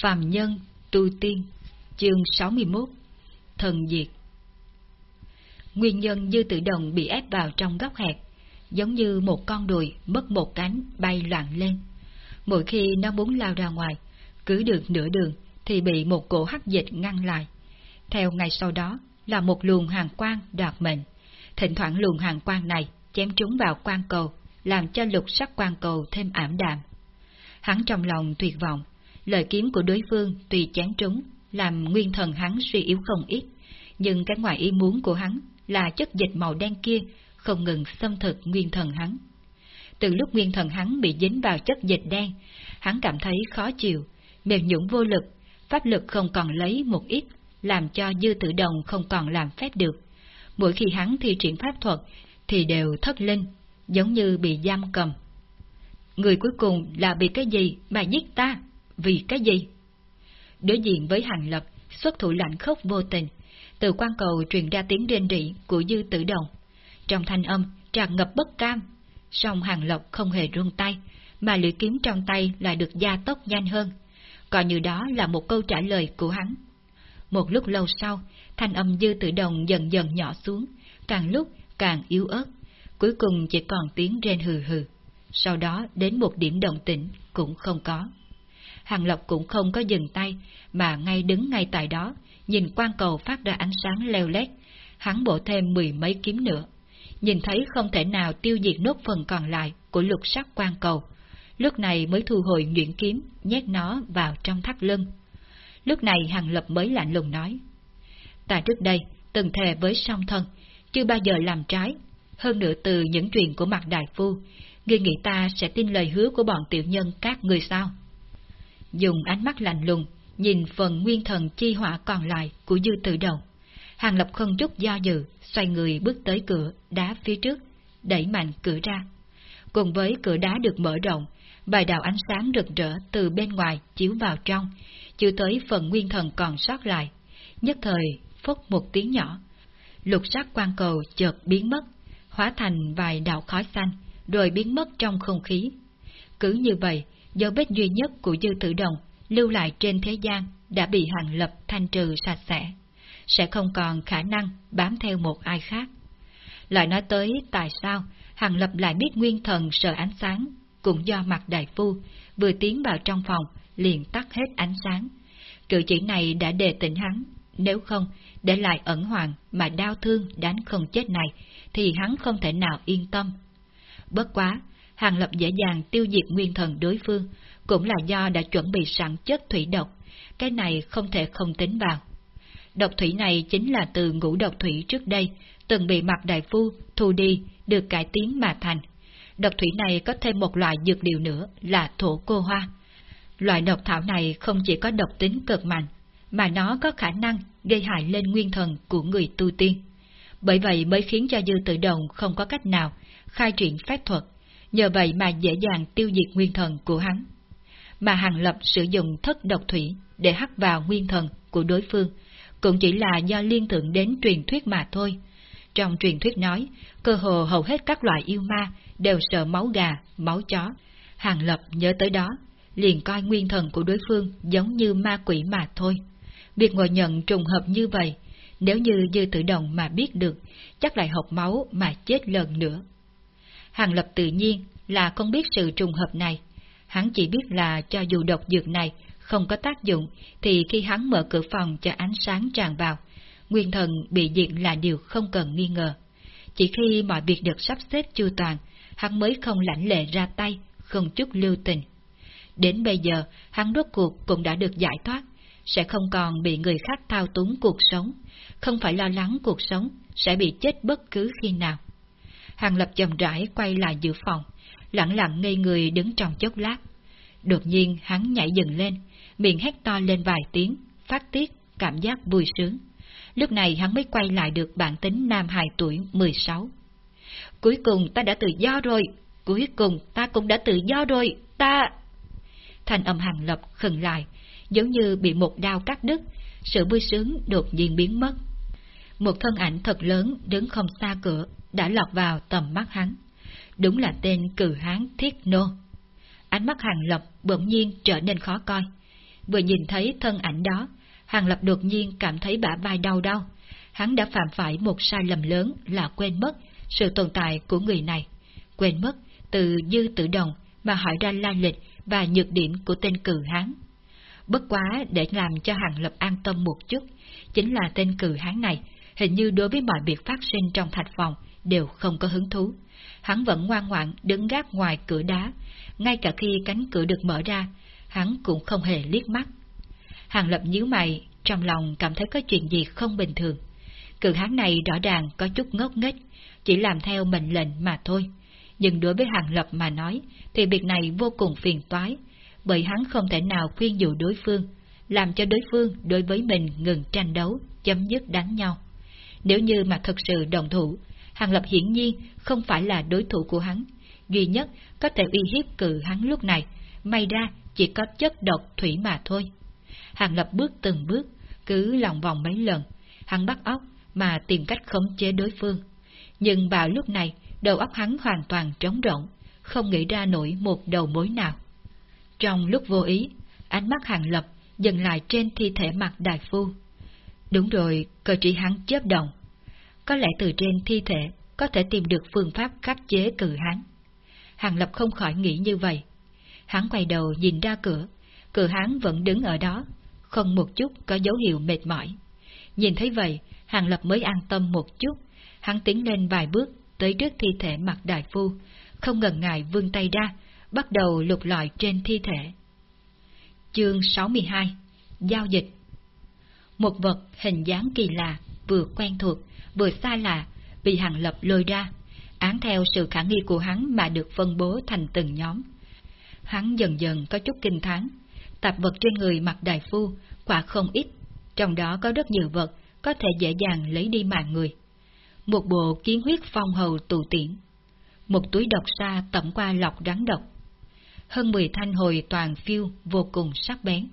Phàm Nhân Tu Tiên Chương 61 Thần Diệt Nguyên nhân dư tự động bị ép vào trong góc hẹp, giống như một con đùi mất một cánh bay loạn lên. Mỗi khi nó muốn lao ra ngoài, cứ được nửa đường thì bị một cổ hắc dịch ngăn lại. Theo ngày sau đó là một luồng hàng quang đoạt mệnh. Thỉnh thoảng luồng hàng quang này chém trúng vào quan cầu, làm cho lục sắc quan cầu thêm ảm đạm. Hắn trong lòng tuyệt vọng, lời kiếm của đối phương tùy chán trúng, làm nguyên thần hắn suy yếu không ít, nhưng cái ngoài ý muốn của hắn là chất dịch màu đen kia không ngừng xâm thực nguyên thần hắn. Từ lúc nguyên thần hắn bị dính vào chất dịch đen, hắn cảm thấy khó chịu, mềm nhũn vô lực, pháp lực không còn lấy một ít, làm cho dư tự động không còn làm phép được. Mỗi khi hắn thi triển pháp thuật thì đều thất linh, giống như bị giam cầm. Người cuối cùng là bị cái gì mà giết ta? Vì cái gì? Đối diện với hàng lập, xuất thủ lạnh khốc vô tình, từ quan cầu truyền ra tiếng rên rỉ của dư tử đồng. Trong thanh âm, tràn ngập bất cam, song hàng lập không hề run tay, mà lưỡi kiếm trong tay lại được gia tốc nhanh hơn. Coi như đó là một câu trả lời của hắn. Một lúc lâu sau, thanh âm dư tử đồng dần dần nhỏ xuống, càng lúc càng yếu ớt, cuối cùng chỉ còn tiếng rên hừ hừ. Sau đó đến một điểm động tĩnh cũng không có. Hàng Lộc cũng không có dừng tay, mà ngay đứng ngay tại đó, nhìn quan cầu phát ra ánh sáng leo lét, hắn bổ thêm mười mấy kiếm nữa. Nhìn thấy không thể nào tiêu diệt nốt phần còn lại của lục sắc quan cầu, lúc này mới thu hồi nhuyễn kiếm, nhét nó vào trong thắt lưng. Lúc này Hàng Lập mới lạnh lùng nói, Ta trước đây từng thề với song thân, chưa bao giờ làm trái, hơn nữa từ những chuyện của mặt đại phu, ngươi nghĩ ta sẽ tin lời hứa của bọn tiểu nhân các người sao? Dùng ánh mắt lạnh lùng, nhìn phần nguyên thần chi hỏa còn lại của dư tự đầu. Hàng Lập không chút do dự, xoay người bước tới cửa, đá phía trước, đẩy mạnh cửa ra. Cùng với cửa đá được mở rộng, vài đạo ánh sáng rực rỡ từ bên ngoài chiếu vào trong, chưa tới phần nguyên thần còn sót lại. Nhất thời, phốc một tiếng nhỏ. Lục sắc quan cầu chợt biến mất, hóa thành vài đạo khói xanh, rồi biến mất trong không khí. Cứ như vậy, dấu vết duy nhất của dư tử đồng lưu lại trên thế gian đã bị hàng lập thanh trừ sạch sẽ, sẽ không còn khả năng bám theo một ai khác. Lại nói tới tại sao hàng lập lại biết nguyên thần sợ ánh sáng, cũng do mặt đại phu vừa tiến vào trong phòng liền tắt hết ánh sáng. Cử chỉ này đã đề tỉnh hắn, nếu không, để lại ẩn hoàng mà đau thương đánh không chết này, thì hắn không thể nào yên tâm. Bất quá, Hàng Lập dễ dàng tiêu diệt nguyên thần đối phương, cũng là do đã chuẩn bị sẵn chất thủy độc, cái này không thể không tính vào. Độc thủy này chính là từ ngũ độc thủy trước đây, từng bị mặt đại phu thu đi, được cải tiến mà thành. Độc thủy này có thêm một loại dược liệu nữa là thổ cô hoa. Loại độc thảo này không chỉ có độc tính cực mạnh, mà nó có khả năng gây hại lên nguyên thần của người tu tiên. Bởi vậy mới khiến cho dư tự động không có cách nào khai triển phép thuật, nhờ vậy mà dễ dàng tiêu diệt nguyên thần của hắn. Mà Hàng Lập sử dụng thất độc thủy để hắt vào nguyên thần của đối phương, cũng chỉ là do liên tưởng đến truyền thuyết mà thôi. Trong truyền thuyết nói, cơ hồ hầu hết các loại yêu ma đều sợ máu gà, máu chó. Hàng Lập nhớ tới đó, liền coi nguyên thần của đối phương giống như ma quỷ mà thôi. Việc ngồi nhận trùng hợp như vậy, nếu như dư tự động mà biết được, chắc lại học máu mà chết lần nữa. Hàng Lập tự nhiên là không biết sự trùng hợp này. Hắn chỉ biết là cho dù độc dược này không có tác dụng, thì khi hắn mở cửa phòng cho ánh sáng tràn vào, nguyên thần bị diện là điều không cần nghi ngờ. Chỉ khi mọi việc được sắp xếp chu toàn, hắn mới không lãnh lệ ra tay, không chút lưu tình. Đến bây giờ, hắn rốt cuộc cũng đã được giải thoát, sẽ không còn bị người khác thao túng cuộc sống, không phải lo lắng cuộc sống sẽ bị chết bất cứ khi nào. Hàng Lập chậm rãi quay lại giữa phòng, lặng lặng ngây người đứng trong chốc lát. Đột nhiên hắn nhảy dừng lên, miệng hét to lên vài tiếng, phát tiết, cảm giác vui sướng. Lúc này hắn mới quay lại được bản tính nam hài tuổi 16. Cuối cùng ta đã tự do rồi, cuối cùng ta cũng đã tự do rồi, ta... Thành âm hàng lập khừng lại, giống như bị một đao cắt đứt, sự vui sướng đột nhiên biến mất. Một thân ảnh thật lớn đứng không xa cửa, đã lọt vào tầm mắt hắn. Đúng là tên cử hán Thiết Nô. Ánh mắt hàng lập bỗng nhiên trở nên khó coi. vừa nhìn thấy thân ảnh đó, Hàng Lập đột nhiên cảm thấy bả vai đau đau. Hắn đã phạm phải một sai lầm lớn là quên mất sự tồn tại của người này. Quên mất từ dư tự đồng mà hỏi ra la lịch và nhược điểm của tên cử hán. Bất quá để làm cho Hàng Lập an tâm một chút, chính là tên cử hán này, hình như đối với mọi việc phát sinh trong thạch phòng đều không có hứng thú. Hắn vẫn ngoan ngoãn đứng gác ngoài cửa đá, ngay cả khi cánh cửa được mở ra, hắn cũng không hề liếc mắt. Hàng Lập nhíu mày, trong lòng cảm thấy có chuyện gì không bình thường. Cử hán này rõ ràng có chút ngốc nghếch, chỉ làm theo mệnh lệnh mà thôi. Nhưng đối với Hàng Lập mà nói, thì việc này vô cùng phiền toái, bởi hắn không thể nào khuyên dụ đối phương, làm cho đối phương đối với mình ngừng tranh đấu, chấm dứt đánh nhau. Nếu như mà thật sự đồng thủ, Hàng Lập hiển nhiên không phải là đối thủ của hắn, duy nhất có thể uy hiếp cự hắn lúc này, may ra chỉ có chất độc thủy mà thôi. Hàng Lập bước từng bước, cứ lòng vòng mấy lần, hắn bắt óc mà tìm cách khống chế đối phương. Nhưng vào lúc này, đầu óc hắn hoàn toàn trống rỗng, không nghĩ ra nổi một đầu mối nào. Trong lúc vô ý, ánh mắt Hàng Lập dừng lại trên thi thể mặt đại phu. Đúng rồi, cơ trí hắn chớp động. Có lẽ từ trên thi thể có thể tìm được phương pháp khắc chế cử hắn. Hàng Lập không khỏi nghĩ như vậy. Hắn quay đầu nhìn ra cửa, cử hắn vẫn đứng ở đó, không một chút có dấu hiệu mệt mỏi. Nhìn thấy vậy, Hàng Lập mới an tâm một chút, hắn tiến lên vài bước tới trước thi thể mặt đại phu, không ngần ngại vươn tay ra, bắt đầu lục lọi trên thi thể. Chương 62 Giao dịch một vật hình dáng kỳ lạ, vừa quen thuộc, vừa xa lạ, bị Hàng Lập lôi ra, án theo sự khả nghi của hắn mà được phân bố thành từng nhóm. Hắn dần dần có chút kinh thán, tạp vật trên người mặt đại phu quả không ít, trong đó có rất nhiều vật có thể dễ dàng lấy đi mạng người. Một bộ kiến huyết phong hầu tù tiễn, một túi độc sa tẩm qua lọc rắn độc, hơn 10 thanh hồi toàn phiêu vô cùng sắc bén.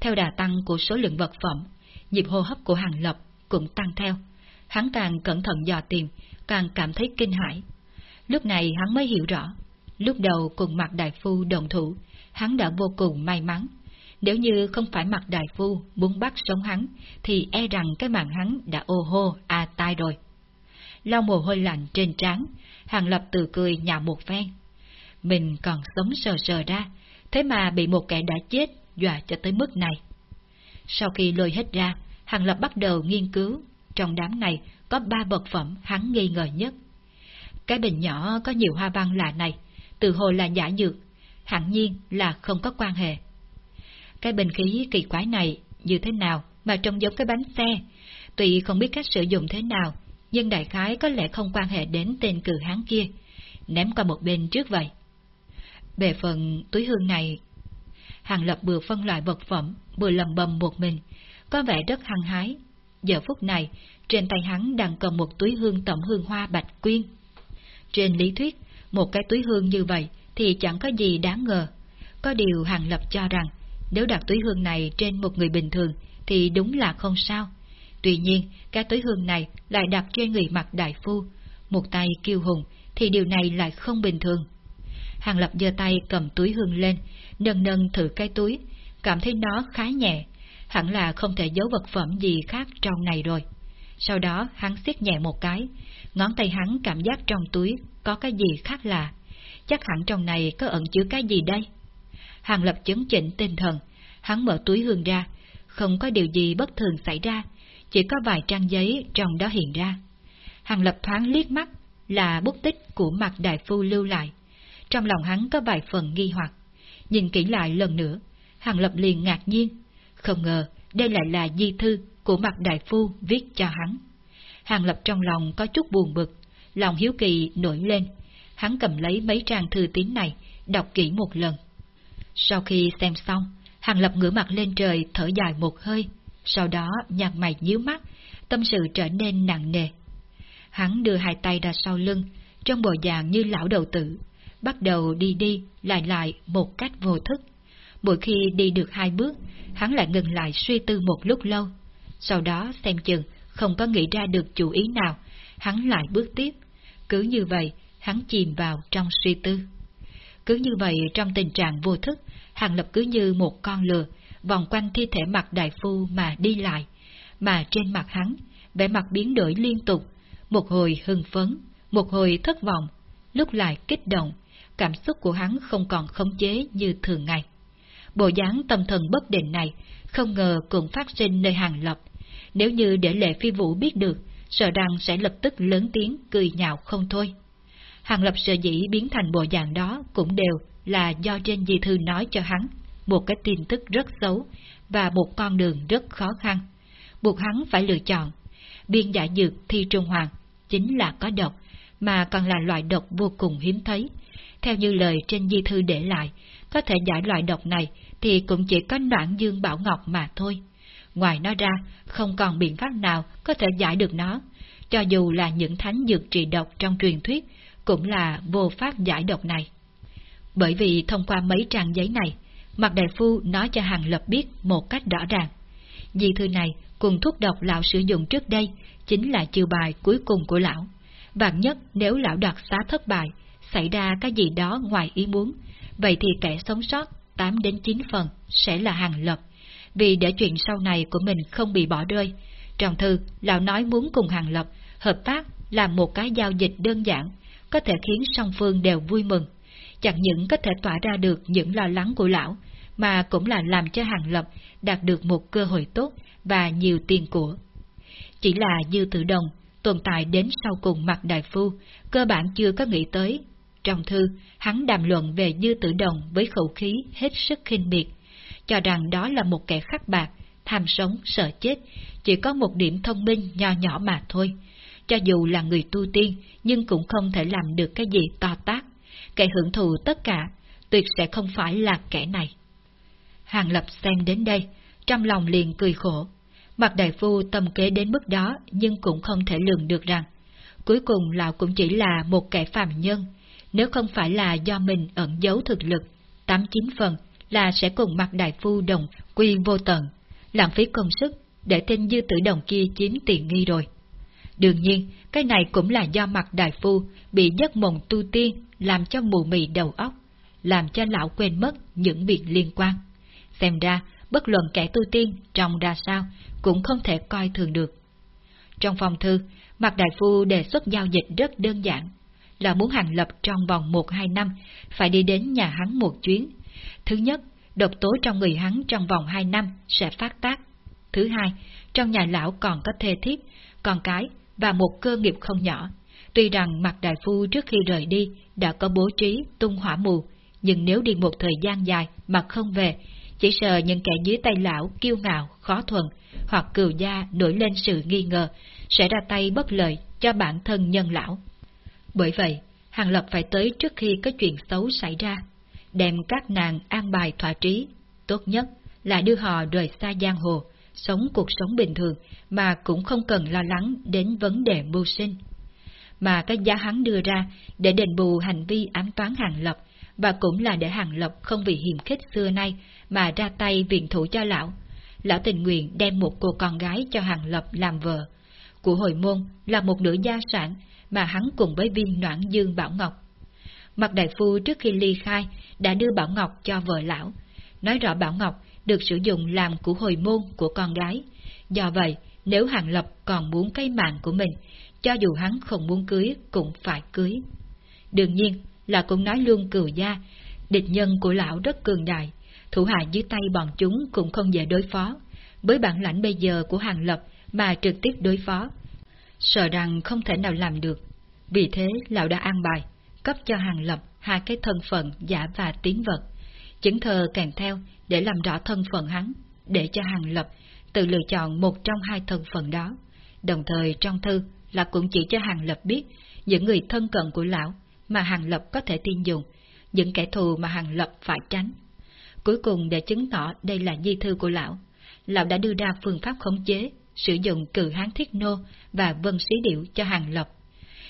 Theo đà tăng của số lượng vật phẩm, nhịp hô hấp của Hàng Lập cũng tăng theo. Hắn càng cẩn thận dò tìm, càng cảm thấy kinh hãi. Lúc này hắn mới hiểu rõ, lúc đầu cùng mặt đại phu đồng thủ, hắn đã vô cùng may mắn. Nếu như không phải mặt đại phu muốn bắt sống hắn, thì e rằng cái mạng hắn đã ô hô a tai rồi. Lau mồ hôi lạnh trên trán, Hàng Lập từ cười nhạo một phen. Mình còn sống sờ sờ ra, thế mà bị một kẻ đã chết dọa cho tới mức này. Sau khi lôi hết ra, Hàng Lập bắt đầu nghiên cứu, trong đám này có ba vật phẩm hắn nghi ngờ nhất. Cái bình nhỏ có nhiều hoa văn lạ này, từ hồ là giả dược, hẳn nhiên là không có quan hệ. Cái bình khí kỳ quái này như thế nào mà trông giống cái bánh xe, tuy không biết cách sử dụng thế nào, nhưng đại khái có lẽ không quan hệ đến tên cử hán kia, ném qua một bên trước vậy. Về phần túi hương này, Hàng Lập vừa phân loại vật phẩm, vừa lầm bầm một mình, có vẻ rất hăng hái. Giờ phút này, trên tay hắn đang cầm một túi hương tẩm hương hoa bạch quyên. Trên lý thuyết, một cái túi hương như vậy thì chẳng có gì đáng ngờ. Có điều Hàng Lập cho rằng, nếu đặt túi hương này trên một người bình thường thì đúng là không sao. Tuy nhiên, cái túi hương này lại đặt trên người mặt đại phu, một tay kiêu hùng, thì điều này lại không bình thường. Hàng Lập giơ tay cầm túi hương lên, nâng nâng thử cái túi, cảm thấy nó khá nhẹ, hẳn là không thể giấu vật phẩm gì khác trong này rồi. Sau đó hắn siết nhẹ một cái, ngón tay hắn cảm giác trong túi có cái gì khác lạ. Chắc hẳn trong này có ẩn chứa cái gì đây? Hàng Lập chấn chỉnh tinh thần, hắn mở túi hương ra, không có điều gì bất thường xảy ra, chỉ có vài trang giấy trong đó hiện ra. Hàng Lập thoáng liếc mắt là bút tích của mặt đại phu lưu lại. Trong lòng hắn có vài phần nghi hoặc. Nhìn kỹ lại lần nữa, Hàng Lập liền ngạc nhiên. Không ngờ đây lại là di thư của mặt đại phu viết cho hắn. Hàng Lập trong lòng có chút buồn bực, lòng hiếu kỳ nổi lên. Hắn cầm lấy mấy trang thư tín này, đọc kỹ một lần. Sau khi xem xong, Hàng Lập ngửa mặt lên trời thở dài một hơi, sau đó nhạt mày nhíu mắt, tâm sự trở nên nặng nề. Hắn đưa hai tay ra sau lưng, trong bộ dạng như lão đầu tử, bắt đầu đi đi lại lại một cách vô thức. Mỗi khi đi được hai bước, hắn lại ngừng lại suy tư một lúc lâu. Sau đó xem chừng không có nghĩ ra được chủ ý nào, hắn lại bước tiếp. Cứ như vậy, hắn chìm vào trong suy tư. Cứ như vậy trong tình trạng vô thức, Hàng Lập cứ như một con lừa, vòng quanh thi thể mặt đại phu mà đi lại, mà trên mặt hắn, vẻ mặt biến đổi liên tục, một hồi hưng phấn, một hồi thất vọng, lúc lại kích động, cảm xúc của hắn không còn khống chế như thường ngày. Bộ dáng tâm thần bất định này không ngờ cũng phát sinh nơi hàng lập. Nếu như để lệ phi vũ biết được, sợ rằng sẽ lập tức lớn tiếng cười nhạo không thôi. Hàng lập sợ dĩ biến thành bộ dạng đó cũng đều là do trên di thư nói cho hắn một cái tin tức rất xấu và một con đường rất khó khăn. Buộc hắn phải lựa chọn. Biên giả dược thi trung hoàng chính là có độc, mà còn là loại độc vô cùng hiếm thấy. Theo như lời trên di thư để lại, có thể giải loại độc này thì cũng chỉ có noãn dương bảo ngọc mà thôi. Ngoài nó ra, không còn biện pháp nào có thể giải được nó. Cho dù là những thánh dược trị độc trong truyền thuyết, cũng là vô pháp giải độc này. Bởi vì thông qua mấy trang giấy này, Mạc Đại Phu nói cho Hàng Lập biết một cách rõ ràng. Di thư này cùng thuốc độc lão sử dụng trước đây chính là chiêu bài cuối cùng của lão. Vạn nhất nếu lão đoạt xá thất bại, xảy ra cái gì đó ngoài ý muốn, vậy thì kẻ sống sót 8 đến 9 phần sẽ là Hàng Lập. Vì để chuyện sau này của mình không bị bỏ rơi, trong thư lão nói muốn cùng Hàng Lập hợp tác làm một cái giao dịch đơn giản, có thể khiến song phương đều vui mừng. Chẳng những có thể tỏa ra được những lo lắng của lão, mà cũng là làm cho Hàng Lập đạt được một cơ hội tốt và nhiều tiền của. Chỉ là Dư tự Đồng tồn tại đến sau cùng mặt đại phu, cơ bản chưa có nghĩ tới. Trong thư, hắn đàm luận về Dư Tử Đồng với khẩu khí hết sức khinh miệt, cho rằng đó là một kẻ khắc bạc, tham sống, sợ chết, chỉ có một điểm thông minh nho nhỏ mà thôi. Cho dù là người tu tiên, nhưng cũng không thể làm được cái gì to tác. Kẻ hưởng thụ tất cả, tuyệt sẽ không phải là kẻ này. Hàng Lập xem đến đây, trong lòng liền cười khổ. Mặt đại phu tâm kế đến mức đó nhưng cũng không thể lường được rằng, cuối cùng lão cũng chỉ là một kẻ phàm nhân, nếu không phải là do mình ẩn giấu thực lực, tám chín phần là sẽ cùng mặt đại phu đồng quy vô tận, lãng phí công sức để tên dư tử đồng kia chiếm tiền nghi rồi. Đương nhiên, cái này cũng là do mặt đại phu bị giấc mộng tu tiên làm cho mù mị đầu óc, làm cho lão quên mất những việc liên quan. Xem ra, bất luận kẻ tu tiên trong ra sao, cũng không thể coi thường được. Trong phòng thư, mặt Đại Phu đề xuất giao dịch rất đơn giản, là muốn hàng lập trong vòng 1-2 năm, phải đi đến nhà hắn một chuyến. Thứ nhất, độc tố trong người hắn trong vòng 2 năm sẽ phát tác. Thứ hai, trong nhà lão còn có thê thiếp, con cái và một cơ nghiệp không nhỏ. Tuy rằng mặt Đại Phu trước khi rời đi đã có bố trí tung hỏa mù, nhưng nếu đi một thời gian dài mà không về, chỉ sợ những kẻ dưới tay lão kiêu ngạo, khó thuần, hoặc cừu gia nổi lên sự nghi ngờ, sẽ ra tay bất lợi cho bản thân nhân lão. Bởi vậy, Hàng Lập phải tới trước khi có chuyện xấu xảy ra, đem các nàng an bài thỏa trí, tốt nhất là đưa họ rời xa giang hồ, sống cuộc sống bình thường mà cũng không cần lo lắng đến vấn đề mưu sinh. Mà cái giá hắn đưa ra để đền bù hành vi ám toán Hàng Lập và cũng là để Hàng Lập không vì hiểm khích xưa nay mà ra tay viện thủ cho lão. Lão tình nguyện đem một cô con gái cho Hàng Lập làm vợ. Của hồi môn là một nữ gia sản mà hắn cùng với viên noãn dương Bảo Ngọc. Mặt đại phu trước khi ly khai đã đưa Bảo Ngọc cho vợ lão, nói rõ Bảo Ngọc được sử dụng làm của hồi môn của con gái. Do vậy, nếu Hàng Lập còn muốn cái mạng của mình, cho dù hắn không muốn cưới cũng phải cưới. Đương nhiên là cũng nói luôn cừu gia, địch nhân của lão rất cường đại, thủ hạ dưới tay bọn chúng cũng không dễ đối phó. Với bản lãnh bây giờ của Hàng Lập mà trực tiếp đối phó, sợ rằng không thể nào làm được. Vì thế, lão đã an bài, cấp cho Hàng Lập hai cái thân phận giả và tín vật, chứng thờ kèm theo để làm rõ thân phận hắn, để cho Hàng Lập tự lựa chọn một trong hai thân phận đó. Đồng thời trong thư là cũng chỉ cho Hàng Lập biết những người thân cận của lão mà Hàng Lập có thể tin dùng, những kẻ thù mà Hàng Lập phải tránh. Cuối cùng để chứng tỏ đây là di thư của lão, lão đã đưa ra phương pháp khống chế, sử dụng cử hán thiết nô và vân sĩ điệu cho Hàng Lập.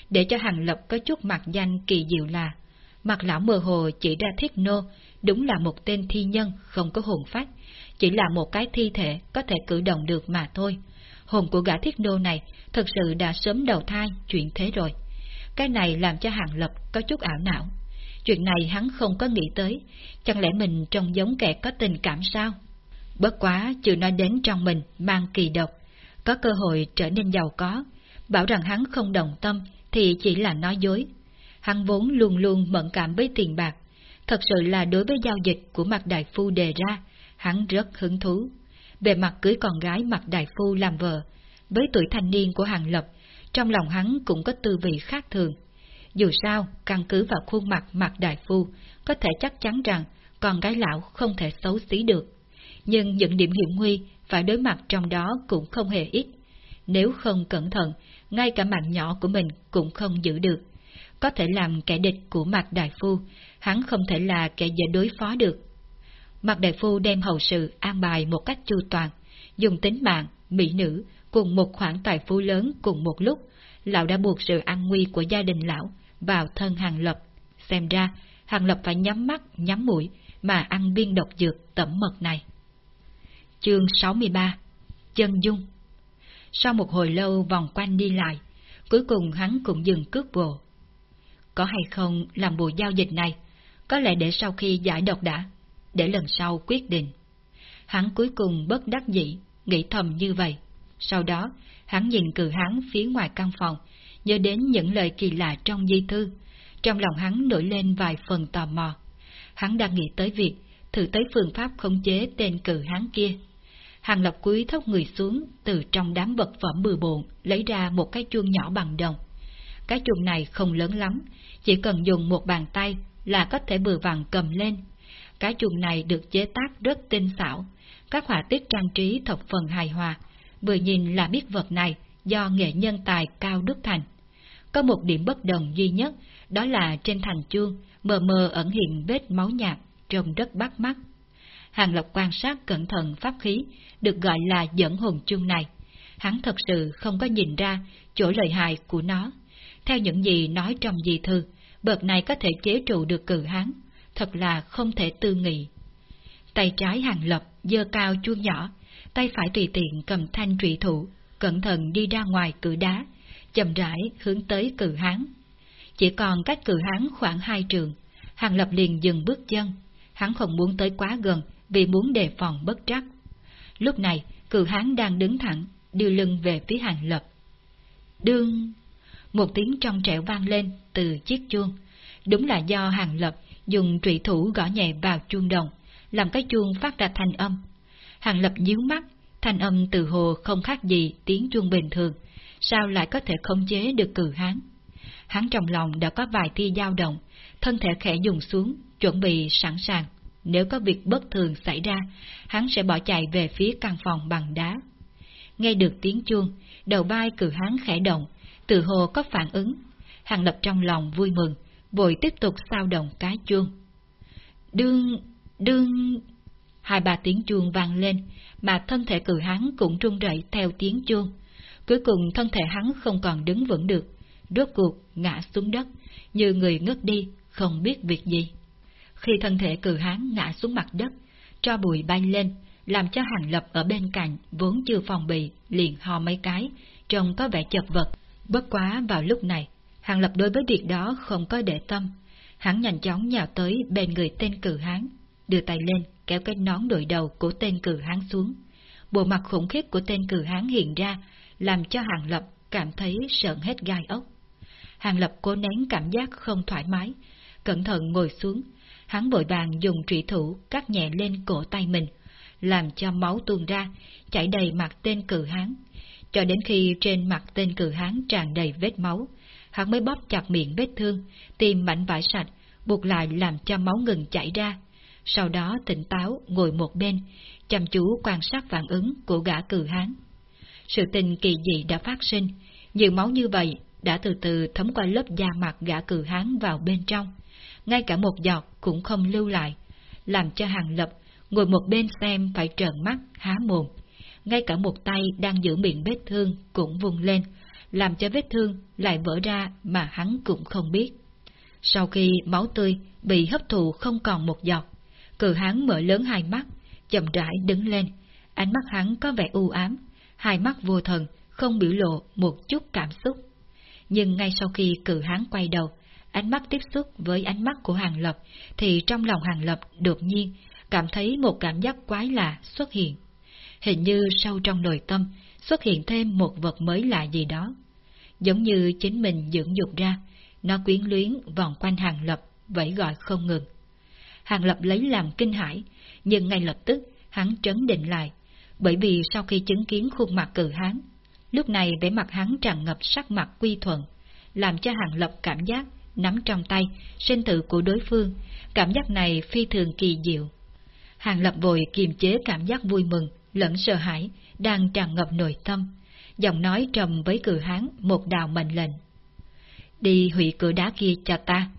Để cho Hàng Lập có chút mặt danh kỳ diệu là, mặt lão mơ hồ chỉ ra thiết nô, đúng là một tên thi nhân không có hồn phách, chỉ là một cái thi thể có thể cử động được mà thôi. Hồn của gã thiết nô này thật sự đã sớm đầu thai chuyện thế rồi. Cái này làm cho Hàng Lập có chút ảo não. Chuyện này hắn không có nghĩ tới, chẳng lẽ mình trông giống kẻ có tình cảm sao? Bất quá chưa nói đến trong mình mang kỳ độc, có cơ hội trở nên giàu có, bảo rằng hắn không đồng tâm thì chỉ là nói dối. Hắn vốn luôn luôn mẫn cảm với tiền bạc, thật sự là đối với giao dịch của mặt đại phu đề ra, hắn rất hứng thú. Về mặt cưới con gái mặt đại phu làm vợ, với tuổi thanh niên của Hàng Lập, trong lòng hắn cũng có tư vị khác thường. Dù sao, căn cứ vào khuôn mặt mặt đại phu, có thể chắc chắn rằng con gái lão không thể xấu xí được. Nhưng những điểm hiểm nguy phải đối mặt trong đó cũng không hề ít. Nếu không cẩn thận, ngay cả mạng nhỏ của mình cũng không giữ được. Có thể làm kẻ địch của Mạc đại phu, hắn không thể là kẻ dễ đối phó được. Mạc đại phu đem hậu sự an bài một cách chu toàn, dùng tính mạng, mỹ nữ, cùng một khoản tài phú lớn cùng một lúc, lão đã buộc sự an nguy của gia đình lão vào thân hàng lập. Xem ra, hàng lập phải nhắm mắt, nhắm mũi mà ăn viên độc dược tẩm mật này. Chương 63 Chân Dung Sau một hồi lâu vòng quanh đi lại, cuối cùng hắn cũng dừng cước bộ. Có hay không làm buổi giao dịch này, có lẽ để sau khi giải độc đã, để lần sau quyết định. Hắn cuối cùng bất đắc dĩ, nghĩ thầm như vậy. Sau đó, hắn nhìn cử hắn phía ngoài căn phòng, nhớ đến những lời kỳ lạ trong di thư. Trong lòng hắn nổi lên vài phần tò mò. Hắn đang nghĩ tới việc thử tới phương pháp khống chế tên cử hắn kia. Hàng Lập Quý thốc người xuống, từ trong đám vật phẩm bừa bộn lấy ra một cái chuông nhỏ bằng đồng. Cái chuông này không lớn lắm, chỉ cần dùng một bàn tay là có thể bừa vặn cầm lên. Cái chuông này được chế tác rất tinh xảo, các họa tiết trang trí thập phần hài hòa, vừa nhìn là biết vật này do nghệ nhân tài Cao Đức Thành. Có một điểm bất đồng duy nhất, đó là trên thành chuông mờ mờ ẩn hiện vết máu nhạt, trông rất bắt mắt. Hàng Lộc quan sát cẩn thận pháp khí, được gọi là dẫn hồn chuông này. Hắn thật sự không có nhìn ra chỗ lợi hại của nó. Theo những gì nói trong di thư, bậc này có thể chế trụ được cử hán, thật là không thể tư nghị. Tay trái Hàng lộc dơ cao chuông nhỏ, tay phải tùy tiện cầm thanh trụy thủ, cẩn thận đi ra ngoài cửa đá, chậm rãi hướng tới cử hán. Chỉ còn cách cử hán khoảng hai trường, Hàng Lập liền dừng bước chân, hắn không muốn tới quá gần vì muốn đề phòng bất trắc. Lúc này, cử hán đang đứng thẳng, đưa lưng về phía Hàng Lập. Đương! Một tiếng trong trẻo vang lên từ chiếc chuông. Đúng là do Hàng Lập dùng trụy thủ gõ nhẹ vào chuông đồng, làm cái chuông phát ra thanh âm. Hàng Lập nhíu mắt, thanh âm từ hồ không khác gì tiếng chuông bình thường, sao lại có thể khống chế được cử hán. Hắn trong lòng đã có vài tia dao động, thân thể khẽ dùng xuống, chuẩn bị sẵn sàng. Nếu có việc bất thường xảy ra, hắn sẽ bỏ chạy về phía căn phòng bằng đá. Nghe được tiếng chuông, đầu vai cử hán khẽ động, từ hồ có phản ứng. Hàng lập trong lòng vui mừng, vội tiếp tục sao động cái chuông. Đương, đương... Hai ba tiếng chuông vang lên, mà thân thể cử hắn cũng rung rẩy theo tiếng chuông. Cuối cùng thân thể hắn không còn đứng vững được, rốt cuộc ngã xuống đất, như người ngất đi, không biết việc gì. Khi thân thể cử hán ngã xuống mặt đất, cho bụi bay lên, làm cho hàng lập ở bên cạnh vốn chưa phòng bị, liền ho mấy cái, trông có vẻ chật vật. Bất quá vào lúc này, hàng lập đối với việc đó không có để tâm. Hắn nhanh chóng nhào tới bên người tên cử hán, đưa tay lên kéo cái nón đội đầu của tên cử hán xuống. Bộ mặt khủng khiếp của tên cử hán hiện ra, làm cho hàng lập cảm thấy sợn hết gai ốc. Hàng lập cố nén cảm giác không thoải mái, cẩn thận ngồi xuống, hắn vội vàng dùng trụy thủ cắt nhẹ lên cổ tay mình, làm cho máu tuôn ra, chảy đầy mặt tên cử hán. Cho đến khi trên mặt tên cử hán tràn đầy vết máu, hắn mới bóp chặt miệng vết thương, tìm mảnh vải sạch, buộc lại làm cho máu ngừng chảy ra. Sau đó tỉnh táo ngồi một bên, chăm chú quan sát phản ứng của gã cử hán. Sự tình kỳ dị đã phát sinh, nhiều máu như vậy đã từ từ thấm qua lớp da mặt gã cử hán vào bên trong ngay cả một giọt cũng không lưu lại, làm cho Hàng Lập ngồi một bên xem phải trợn mắt, há mồm. Ngay cả một tay đang giữ miệng vết thương cũng vùng lên, làm cho vết thương lại vỡ ra mà hắn cũng không biết. Sau khi máu tươi bị hấp thụ không còn một giọt, cử hắn mở lớn hai mắt, chậm rãi đứng lên, ánh mắt hắn có vẻ u ám, hai mắt vô thần, không biểu lộ một chút cảm xúc. Nhưng ngay sau khi cử hắn quay đầu, ánh mắt tiếp xúc với ánh mắt của Hàng Lập, thì trong lòng Hàng Lập đột nhiên cảm thấy một cảm giác quái lạ xuất hiện. Hình như sâu trong nội tâm xuất hiện thêm một vật mới lạ gì đó. Giống như chính mình dưỡng dục ra, nó quyến luyến vòng quanh hàng lập, vẫy gọi không ngừng. Hàng lập lấy làm kinh hãi, nhưng ngay lập tức hắn trấn định lại, bởi vì sau khi chứng kiến khuôn mặt cử hán, lúc này vẻ mặt hắn tràn ngập sắc mặt quy thuận, làm cho hàng lập cảm giác nắm trong tay sinh tử của đối phương, cảm giác này phi thường kỳ diệu. Hàng lập vội kiềm chế cảm giác vui mừng, lẫn sợ hãi, đang tràn ngập nội tâm, giọng nói trầm với cử hán một đạo mệnh lệnh. Đi hủy cửa đá kia cho ta.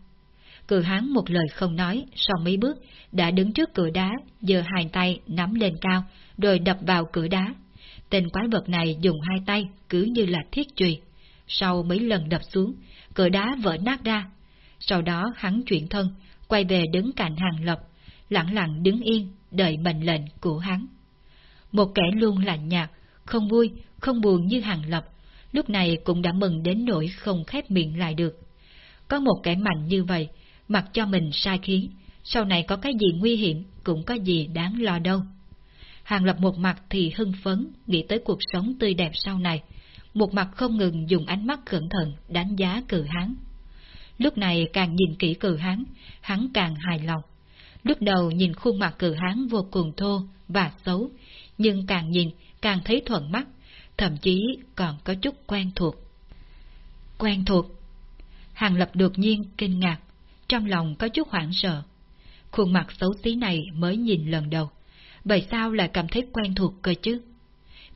Cử hán một lời không nói, sau mấy bước, đã đứng trước cửa đá, giơ hai tay nắm lên cao, rồi đập vào cửa đá. Tên quái vật này dùng hai tay cứ như là thiết chùy. Sau mấy lần đập xuống, cửa đá vỡ nát ra. Sau đó hắn chuyển thân, quay về đứng cạnh hàng lập, lặng lặng đứng yên, đợi mệnh lệnh của hắn. Một kẻ luôn lạnh nhạt, không vui, không buồn như hàng lập, lúc này cũng đã mừng đến nỗi không khép miệng lại được. Có một kẻ mạnh như vậy, mặc cho mình sai khí, sau này có cái gì nguy hiểm cũng có gì đáng lo đâu. Hàng Lập một mặt thì hưng phấn, nghĩ tới cuộc sống tươi đẹp sau này, một mặt không ngừng dùng ánh mắt cẩn thận đánh giá cử hán. Lúc này càng nhìn kỹ cử hán, hắn càng hài lòng. Lúc đầu nhìn khuôn mặt cử hán vô cùng thô và xấu, nhưng càng nhìn càng thấy thuận mắt, thậm chí còn có chút quen thuộc. Quen thuộc. Hàng Lập đột nhiên kinh ngạc, trong lòng có chút hoảng sợ. Khuôn mặt xấu xí này mới nhìn lần đầu, vậy sao lại cảm thấy quen thuộc cơ chứ?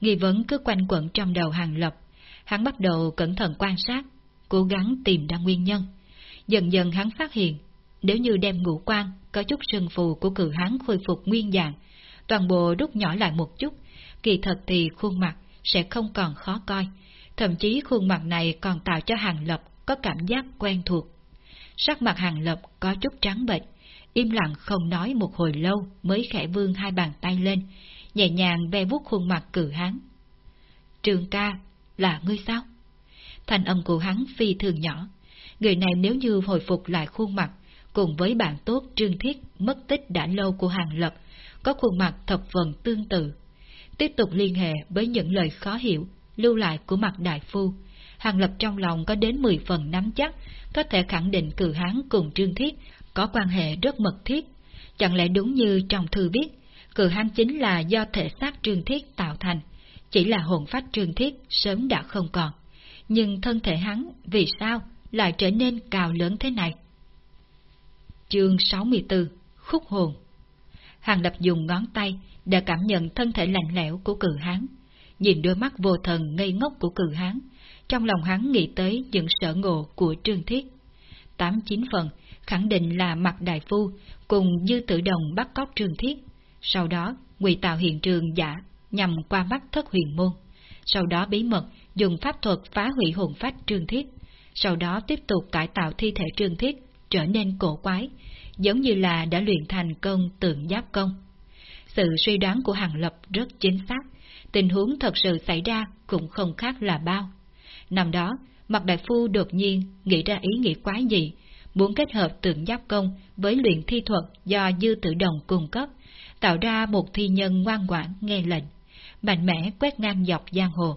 Nghi vấn cứ quanh quẩn trong đầu Hàng Lập, hắn bắt đầu cẩn thận quan sát, cố gắng tìm ra nguyên nhân. Dần dần hắn phát hiện, nếu như đem ngũ quan có chút sân phù của cự hắn khôi phục nguyên dạng, toàn bộ rút nhỏ lại một chút, kỳ thật thì khuôn mặt sẽ không còn khó coi, thậm chí khuôn mặt này còn tạo cho Hàng Lập có cảm giác quen thuộc. Sắc mặt Hàng Lập có chút trắng bệnh, im lặng không nói một hồi lâu mới khẽ vươn hai bàn tay lên, nhẹ nhàng ve vuốt khuôn mặt cử hán. Trường ca, là ngươi sao? Thành âm của hắn phi thường nhỏ, người này nếu như hồi phục lại khuôn mặt, cùng với bạn tốt Trương Thiết mất tích đã lâu của Hàng Lập, có khuôn mặt thập phần tương tự. Tiếp tục liên hệ với những lời khó hiểu, lưu lại của mặt đại phu, Hàng Lập trong lòng có đến 10 phần nắm chắc, có thể khẳng định cử hán cùng Trương Thiết có quan hệ rất mật thiết. Chẳng lẽ đúng như trong thư viết, cử hán chính là do thể xác Trương Thiết tạo thành, chỉ là hồn phách Trương Thiết sớm đã không còn. Nhưng thân thể hắn vì sao lại trở nên cao lớn thế này? Chương 64 Khúc hồn Hàng Lập dùng ngón tay để cảm nhận thân thể lạnh lẽo của cử hán, nhìn đôi mắt vô thần ngây ngốc của cử hán, trong lòng hắn nghĩ tới những sở ngộ của Trương Thiết. Tám chín phần, khẳng định là mặt đại phu cùng dư tử đồng bắt cóc Trương Thiết, sau đó ngụy tạo hiện trường giả nhằm qua mắt thất huyền môn, sau đó bí mật dùng pháp thuật phá hủy hồn phách Trương Thiết, sau đó tiếp tục cải tạo thi thể Trương Thiết trở nên cổ quái, giống như là đã luyện thành công tượng giáp công. Sự suy đoán của Hàng Lập rất chính xác, tình huống thật sự xảy ra cũng không khác là bao. Năm đó, Mạc Đại Phu đột nhiên nghĩ ra ý nghĩ quái gì, muốn kết hợp tượng giáp công với luyện thi thuật do Dư Tử Đồng cung cấp, tạo ra một thi nhân ngoan ngoãn nghe lệnh, mạnh mẽ quét ngang dọc giang hồ.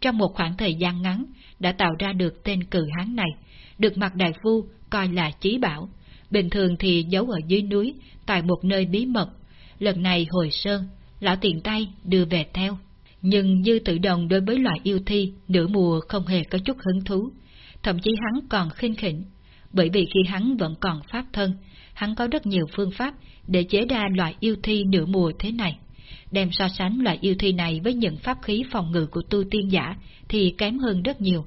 Trong một khoảng thời gian ngắn, đã tạo ra được tên cử hán này, được Mặt Đại Phu coi là chí bảo, bình thường thì giấu ở dưới núi, tại một nơi bí mật. Lần này hồi sơn, lão tiện tay đưa về theo. Nhưng Dư Tử Đồng đối với loại yêu thi nửa mùa không hề có chút hứng thú, thậm chí hắn còn khinh khỉnh, bởi vì khi hắn vẫn còn pháp thân, hắn có rất nhiều phương pháp để chế ra loại yêu thi nửa mùa thế này. Đem so sánh loại yêu thi này với những pháp khí phòng ngự của tu tiên giả thì kém hơn rất nhiều.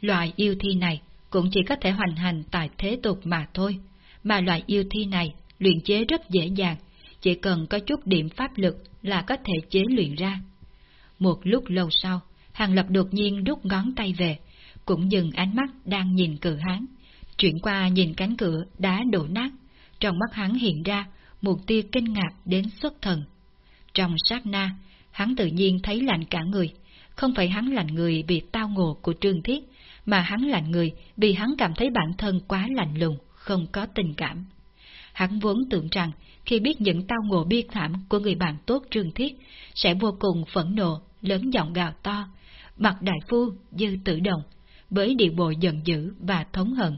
Loại yêu thi này cũng chỉ có thể hoành hành tại thế tục mà thôi, mà loại yêu thi này luyện chế rất dễ dàng, chỉ cần có chút điểm pháp lực là có thể chế luyện ra. Một lúc lâu sau, Hàng Lập đột nhiên rút ngón tay về, cũng dừng ánh mắt đang nhìn cử hán, chuyển qua nhìn cánh cửa đá đổ nát, trong mắt hắn hiện ra một tia kinh ngạc đến xuất thần. Trong sát na, hắn tự nhiên thấy lạnh cả người, không phải hắn lạnh người vì tao ngộ của Trương Thiết, mà hắn lạnh người vì hắn cảm thấy bản thân quá lạnh lùng, không có tình cảm. Hắn vốn tưởng rằng khi biết những tao ngộ bi thảm của người bạn tốt Trương Thiết, sẽ vô cùng phẫn nộ, lớn giọng gào to, mặt đại phu dư tự động, với địa bộ giận dữ và thống hận.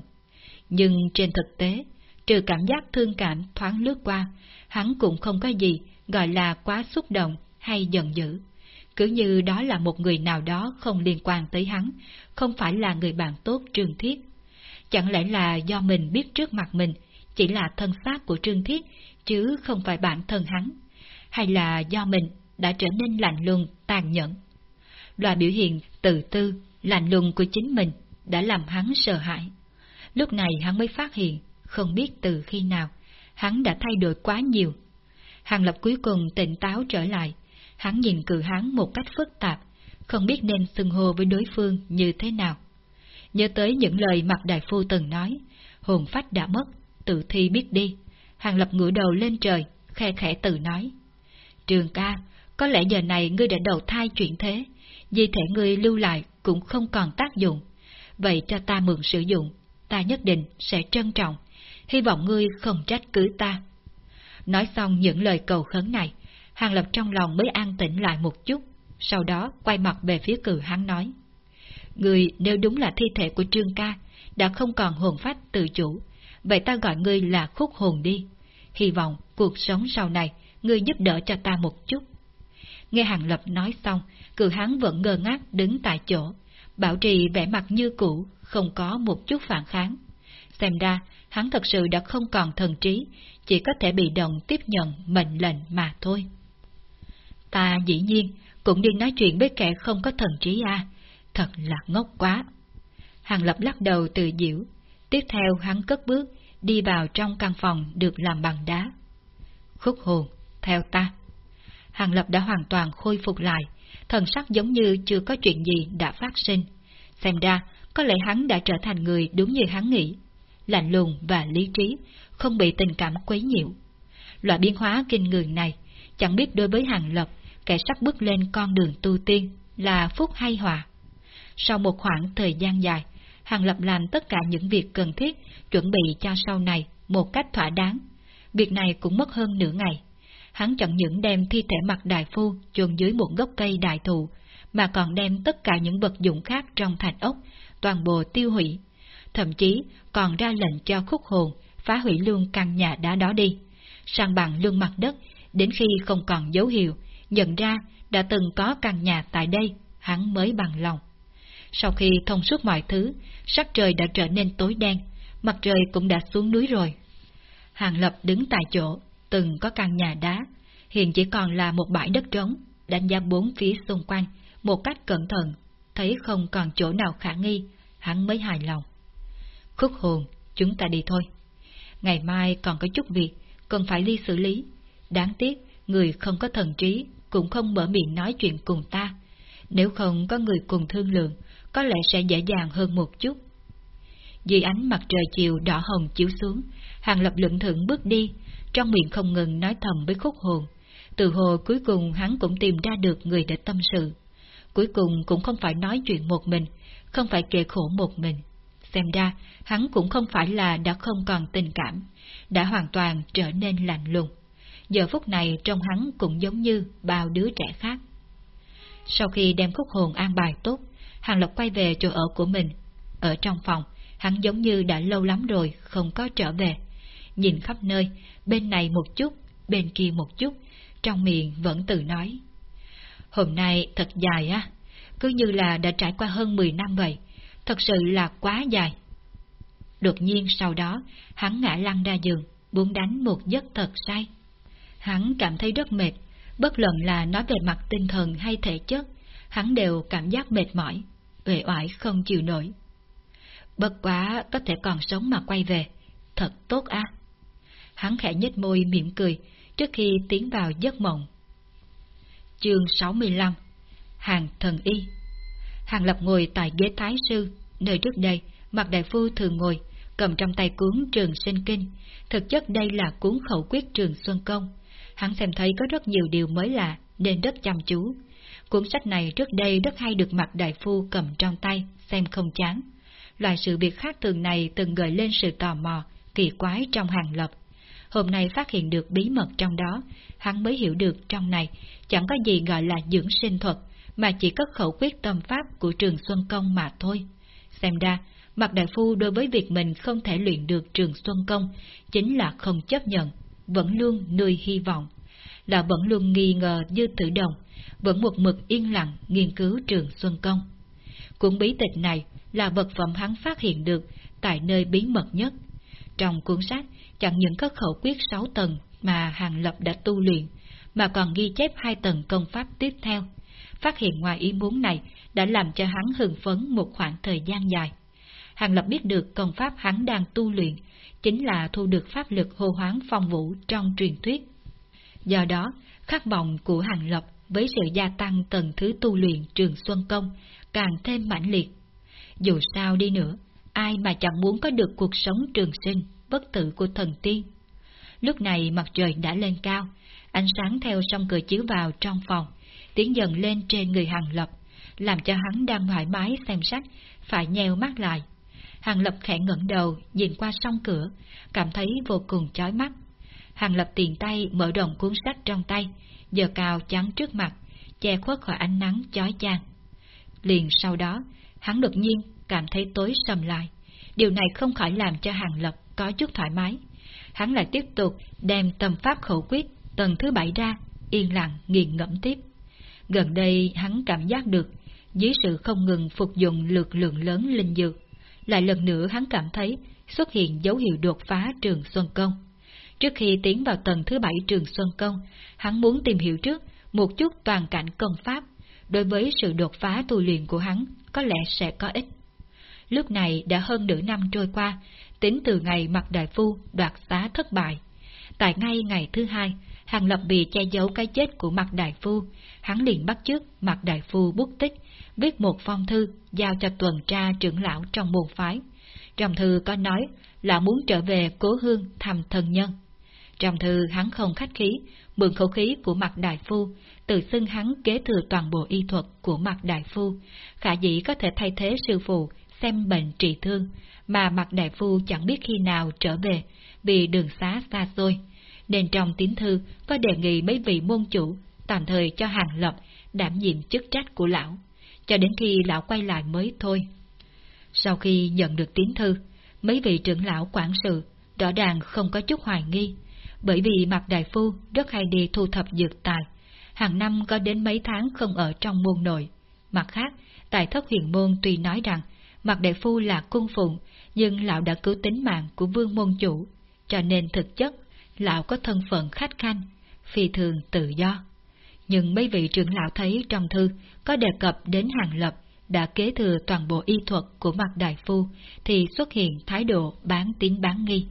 Nhưng trên thực tế, trừ cảm giác thương cảm thoáng lướt qua, hắn cũng không có gì gọi là quá xúc động hay giận dữ. Cứ như đó là một người nào đó không liên quan tới hắn, không phải là người bạn tốt Trương Thiết. Chẳng lẽ là do mình biết trước mặt mình chỉ là thân xác của Trương Thiết, chứ không phải bản thân hắn? Hay là do mình đã trở nên lạnh lùng, tàn nhẫn? Loại biểu hiện tự tư, lạnh lùng của chính mình đã làm hắn sợ hãi. Lúc này hắn mới phát hiện, không biết từ khi nào, hắn đã thay đổi quá nhiều. Hàng Lập cuối cùng tỉnh táo trở lại, hắn nhìn cử hắn một cách phức tạp, không biết nên xưng hô với đối phương như thế nào. Nhớ tới những lời mặt đại phu từng nói, hồn phách đã mất, tự thi biết đi. Hàng Lập ngửa đầu lên trời, khe khẽ tự nói. Trường ca, có lẽ giờ này ngươi đã đầu thai chuyện thế, di thể ngươi lưu lại cũng không còn tác dụng. Vậy cho ta mượn sử dụng, ta nhất định sẽ trân trọng, hy vọng ngươi không trách cứ ta. Nói xong những lời cầu khấn này, Hàng Lập trong lòng mới an tĩnh lại một chút, sau đó quay mặt về phía cử hắn nói. Người nếu đúng là thi thể của Trương Ca, đã không còn hồn phách tự chủ, vậy ta gọi ngươi là khúc hồn đi. Hy vọng cuộc sống sau này, ngươi giúp đỡ cho ta một chút. Nghe Hàng Lập nói xong, cử hắn vẫn ngơ ngác đứng tại chỗ, bảo trì vẻ mặt như cũ, không có một chút phản kháng. Xem ra, hắn thật sự đã không còn thần trí, chỉ có thể bị động tiếp nhận mệnh lệnh mà thôi. Ta dĩ nhiên cũng đi nói chuyện với kẻ không có thần trí a, thật là ngốc quá. Hàng Lập lắc đầu từ diễu, tiếp theo hắn cất bước, đi vào trong căn phòng được làm bằng đá. Khúc hồn, theo ta. Hàng Lập đã hoàn toàn khôi phục lại, thần sắc giống như chưa có chuyện gì đã phát sinh. Xem ra, có lẽ hắn đã trở thành người đúng như hắn nghĩ, lạnh lùng và lý trí, không bị tình cảm quấy nhiễu. Loại biến hóa kinh người này, chẳng biết đối với Hàng Lập, kẻ sắp bước lên con đường tu tiên, là phúc hay họa. Sau một khoảng thời gian dài, Hàng Lập làm tất cả những việc cần thiết, chuẩn bị cho sau này một cách thỏa đáng. Việc này cũng mất hơn nửa ngày. Hắn chẳng những đem thi thể mặt đại phu chôn dưới một gốc cây đại thụ, mà còn đem tất cả những vật dụng khác trong thành ốc, toàn bộ tiêu hủy. Thậm chí còn ra lệnh cho khúc hồn phá hủy luôn căn nhà đá đó đi, sang bằng luôn mặt đất, đến khi không còn dấu hiệu, nhận ra đã từng có căn nhà tại đây, hắn mới bằng lòng. Sau khi thông suốt mọi thứ, sắc trời đã trở nên tối đen, mặt trời cũng đã xuống núi rồi. Hàng Lập đứng tại chỗ, từng có căn nhà đá, hiện chỉ còn là một bãi đất trống, đánh giá bốn phía xung quanh, một cách cẩn thận, thấy không còn chỗ nào khả nghi, hắn mới hài lòng. Khúc hồn, chúng ta đi thôi. Ngày mai còn có chút việc, cần phải đi xử lý. Đáng tiếc, người không có thần trí, cũng không mở miệng nói chuyện cùng ta. Nếu không có người cùng thương lượng, có lẽ sẽ dễ dàng hơn một chút. Dưới ánh mặt trời chiều đỏ hồng chiếu xuống, Hàng Lập lượng thượng bước đi, trong miệng không ngừng nói thầm với khúc hồn. Từ hồ cuối cùng hắn cũng tìm ra được người để tâm sự. Cuối cùng cũng không phải nói chuyện một mình, không phải kề khổ một mình. Xem ra, hắn cũng không phải là đã không còn tình cảm, đã hoàn toàn trở nên lạnh lùng. Giờ phút này trong hắn cũng giống như bao đứa trẻ khác. Sau khi đem khúc hồn an bài tốt, Hàng lộc quay về chỗ ở của mình. Ở trong phòng, hắn giống như đã lâu lắm rồi không có trở về. Nhìn khắp nơi, bên này một chút, bên kia một chút, trong miệng vẫn tự nói. Hôm nay thật dài á, cứ như là đã trải qua hơn 10 năm vậy, thật sự là quá dài. Đột nhiên sau đó, hắn ngã lăn ra giường, muốn đánh một giấc thật say. Hắn cảm thấy rất mệt, bất luận là nói về mặt tinh thần hay thể chất, hắn đều cảm giác mệt mỏi, uể oải không chịu nổi. Bất quá có thể còn sống mà quay về, thật tốt á. Hắn khẽ nhếch môi mỉm cười trước khi tiến vào giấc mộng. Chương 65 Hàng thần y Hàng lập ngồi tại ghế thái sư, nơi trước đây, mặt đại phu thường ngồi, cầm trong tay cuốn trường sinh kinh. Thực chất đây là cuốn khẩu quyết trường Xuân Công. Hắn xem thấy có rất nhiều điều mới lạ, nên rất chăm chú. Cuốn sách này trước đây rất hay được mặt đại phu cầm trong tay, xem không chán. Loại sự việc khác thường này từng gợi lên sự tò mò, kỳ quái trong hàng lập. hôm nay phát hiện được bí mật trong đó, hắn mới hiểu được trong này chẳng có gì gọi là dưỡng sinh thuật, mà chỉ có khẩu quyết tâm pháp của trường Xuân Công mà thôi. Xem ra, Mạc Đại Phu đối với việc mình không thể luyện được trường Xuân Công, chính là không chấp nhận, vẫn luôn nuôi hy vọng. Là vẫn luôn nghi ngờ như tử đồng, vẫn một mực yên lặng nghiên cứu trường Xuân Công. Cuốn bí tịch này là vật phẩm hắn phát hiện được tại nơi bí mật nhất. Trong cuốn sách chẳng những có khẩu quyết sáu tầng mà Hàng Lập đã tu luyện, mà còn ghi chép hai tầng công pháp tiếp theo. Phát hiện ngoài ý muốn này đã làm cho hắn hưng phấn một khoảng thời gian dài. Hàng Lập biết được công pháp hắn đang tu luyện, chính là thu được pháp lực hô hoáng phong vũ trong truyền thuyết. Do đó, khát vọng của Hàng Lập với sự gia tăng tầng thứ tu luyện trường Xuân Công càng thêm mãnh liệt. Dù sao đi nữa, ai mà chẳng muốn có được cuộc sống trường sinh, bất tử của thần tiên. Lúc này mặt trời đã lên cao, ánh sáng theo sông cửa chiếu vào trong phòng, tiến dần lên trên người Hàng Lập, làm cho hắn đang thoải mái xem sách, phải nheo mắt lại. Hàng Lập khẽ ngẩng đầu, nhìn qua song cửa, cảm thấy vô cùng chói mắt. Hàng Lập tiền tay mở rộng cuốn sách trong tay, giờ cao chắn trước mặt, che khuất khỏi ánh nắng chói chang. Liền sau đó, hắn đột nhiên cảm thấy tối sầm lại. Điều này không khỏi làm cho Hàng Lập có chút thoải mái. Hắn lại tiếp tục đem tâm pháp khẩu quyết tầng thứ bảy ra, yên lặng nghiền ngẫm tiếp. Gần đây hắn cảm giác được, dưới sự không ngừng phục dụng lực lượng lớn linh dược, lại lần nữa hắn cảm thấy xuất hiện dấu hiệu đột phá trường Xuân Công. Trước khi tiến vào tầng thứ bảy trường Xuân Công, hắn muốn tìm hiểu trước một chút toàn cảnh công pháp, đối với sự đột phá tu luyện của hắn có lẽ sẽ có ích. Lúc này đã hơn nửa năm trôi qua, tính từ ngày mặt đại phu đoạt xá thất bại. Tại ngay ngày thứ hai, Hàng Lập vì che giấu cái chết của mặt đại phu, hắn liền bắt chước mặt đại phu bút tích, viết một phong thư giao cho tuần tra trưởng lão trong môn phái. Trong thư có nói là muốn trở về cố hương thăm thân nhân. Trong thư hắn không khách khí, mượn khẩu khí của mặt đại phu, tự xưng hắn kế thừa toàn bộ y thuật của mặt đại phu, khả dĩ có thể thay thế sư phụ xem bệnh trị thương, mà mặt đại phu chẳng biết khi nào trở về, vì đường xá xa xôi. Nên trong tín thư có đề nghị mấy vị môn chủ tạm thời cho hàng lập đảm nhiệm chức trách của lão, cho đến khi lão quay lại mới thôi. Sau khi nhận được tín thư, mấy vị trưởng lão quản sự rõ ràng không có chút hoài nghi, bởi vì mặt đại phu rất hay đi thu thập dược tài, hàng năm có đến mấy tháng không ở trong môn nội. Mặt khác, tại thất huyền môn tuy nói rằng mặt đại phu là cung phụng, nhưng lão đã cứu tính mạng của vương môn chủ, cho nên thực chất lão có thân phận khách khanh, phi thường tự do. Nhưng mấy vị trưởng lão thấy trong thư có đề cập đến hàng lập đã kế thừa toàn bộ y thuật của mặt đại phu, thì xuất hiện thái độ bán tín bán nghi.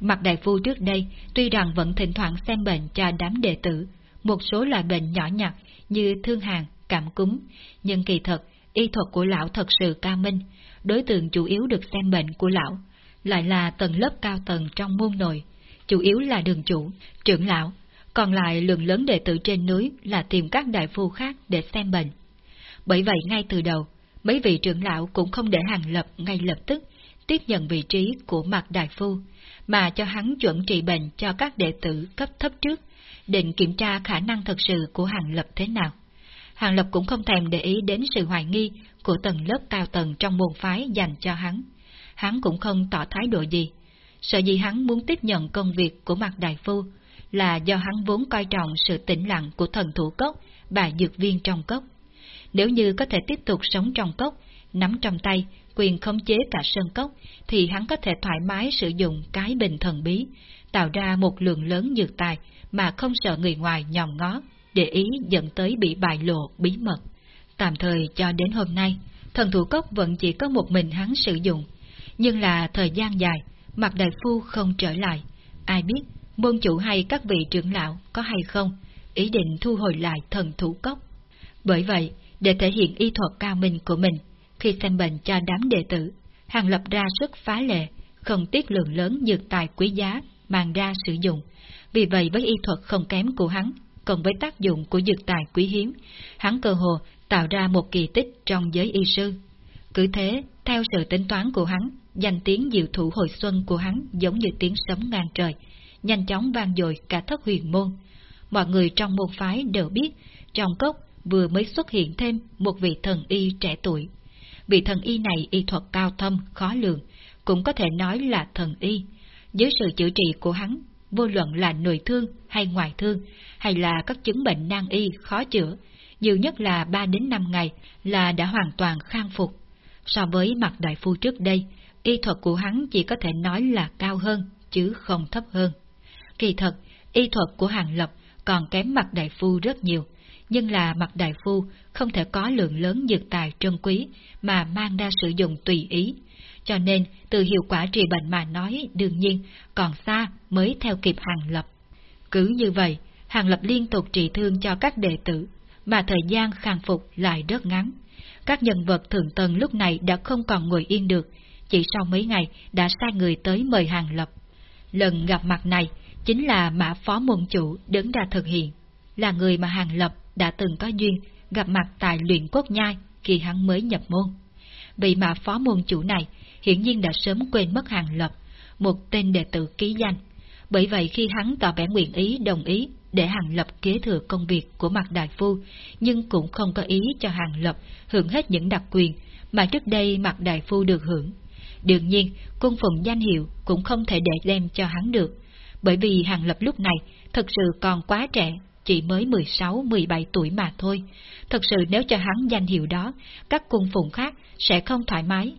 Mặt đại phu trước đây tuy rằng vẫn thỉnh thoảng xem bệnh cho đám đệ tử, một số loại bệnh nhỏ nhặt như thương hàn, cảm cúm, nhưng kỳ thật, y thuật của lão thật sự ca minh, đối tượng chủ yếu được xem bệnh của lão, lại là tầng lớp cao tầng trong môn nội, chủ yếu là đường chủ, trưởng lão, còn lại lượng lớn đệ tử trên núi là tìm các đại phu khác để xem bệnh. Bởi vậy ngay từ đầu, mấy vị trưởng lão cũng không để hàng lập ngay lập tức tiếp nhận vị trí của mặt đại phu, mà cho hắn chuẩn trị bệnh cho các đệ tử cấp thấp trước, định kiểm tra khả năng thật sự của hàng lập thế nào. Hàng Lập cũng không thèm để ý đến sự hoài nghi của tầng lớp cao tầng trong môn phái dành cho hắn. Hắn cũng không tỏ thái độ gì. Sợ gì hắn muốn tiếp nhận công việc của mặt đại phu là do hắn vốn coi trọng sự tĩnh lặng của thần thủ cốc và dược viên trong cốc. Nếu như có thể tiếp tục sống trong cốc, nắm trong tay quyền khống chế cả sơn cốc, thì hắn có thể thoải mái sử dụng cái bình thần bí, tạo ra một lượng lớn dược tài mà không sợ người ngoài nhòm ngó để ý dẫn tới bị bại lộ bí mật. Tạm thời cho đến hôm nay, thần thủ cốc vẫn chỉ có một mình hắn sử dụng. Nhưng là thời gian dài, Mạc đại phu không trở lại. Ai biết, môn chủ hay các vị trưởng lão có hay không, ý định thu hồi lại thần thủ cốc. Bởi vậy, để thể hiện y thuật cao minh của mình, khi xem bệnh cho đám đệ tử, hàng lập ra sức phá lệ, không tiết lượng lớn dược tài quý giá mang ra sử dụng. Vì vậy với y thuật không kém của hắn, cộng với tác dụng của dược tài quý hiếm, hắn cơ hồ tạo ra một kỳ tích trong giới y sư. Cứ thế, theo sự tính toán của hắn, danh tiếng diệu thủ hồi xuân của hắn giống như tiếng sấm ngang trời, nhanh chóng vang dội cả thất huyền môn. Mọi người trong môn phái đều biết, trong cốc vừa mới xuất hiện thêm một vị thần y trẻ tuổi. Vị thần y này y thuật cao thâm, khó lường, cũng có thể nói là thần y. Dưới sự chữa trị của hắn, vô luận là nội thương hay ngoại thương, hay là các chứng bệnh nan y khó chữa, nhiều nhất là 3 đến 5 ngày là đã hoàn toàn khang phục. So với mặt đại phu trước đây, y thuật của hắn chỉ có thể nói là cao hơn, chứ không thấp hơn. Kỳ thật, y thuật của Hàng Lập còn kém mặt đại phu rất nhiều, nhưng là mặt đại phu không thể có lượng lớn dược tài trân quý mà mang ra sử dụng tùy ý. Cho nên, từ hiệu quả trị bệnh mà nói đương nhiên còn xa mới theo kịp Hàng Lập. Cứ như vậy, Hàng Lập liên tục trị thương cho các đệ tử, mà thời gian khang phục lại rất ngắn. Các nhân vật thượng tầng lúc này đã không còn ngồi yên được, chỉ sau mấy ngày đã sai người tới mời Hàng Lập. Lần gặp mặt này chính là mã phó môn chủ đứng ra thực hiện, là người mà Hàng Lập đã từng có duyên gặp mặt tại luyện quốc nhai khi hắn mới nhập môn. Vị mã phó môn chủ này hiển nhiên đã sớm quên mất Hàng Lập, một tên đệ tử ký danh. Bởi vậy khi hắn tỏ vẻ nguyện ý đồng ý để Hàng Lập kế thừa công việc của mặt đại phu, nhưng cũng không có ý cho Hàng Lập hưởng hết những đặc quyền mà trước đây mặt đại phu được hưởng. Đương nhiên, cung phụng danh hiệu cũng không thể để đem cho hắn được, bởi vì Hàng Lập lúc này thật sự còn quá trẻ, chỉ mới 16-17 tuổi mà thôi. Thật sự nếu cho hắn danh hiệu đó, các cung phụng khác sẽ không thoải mái.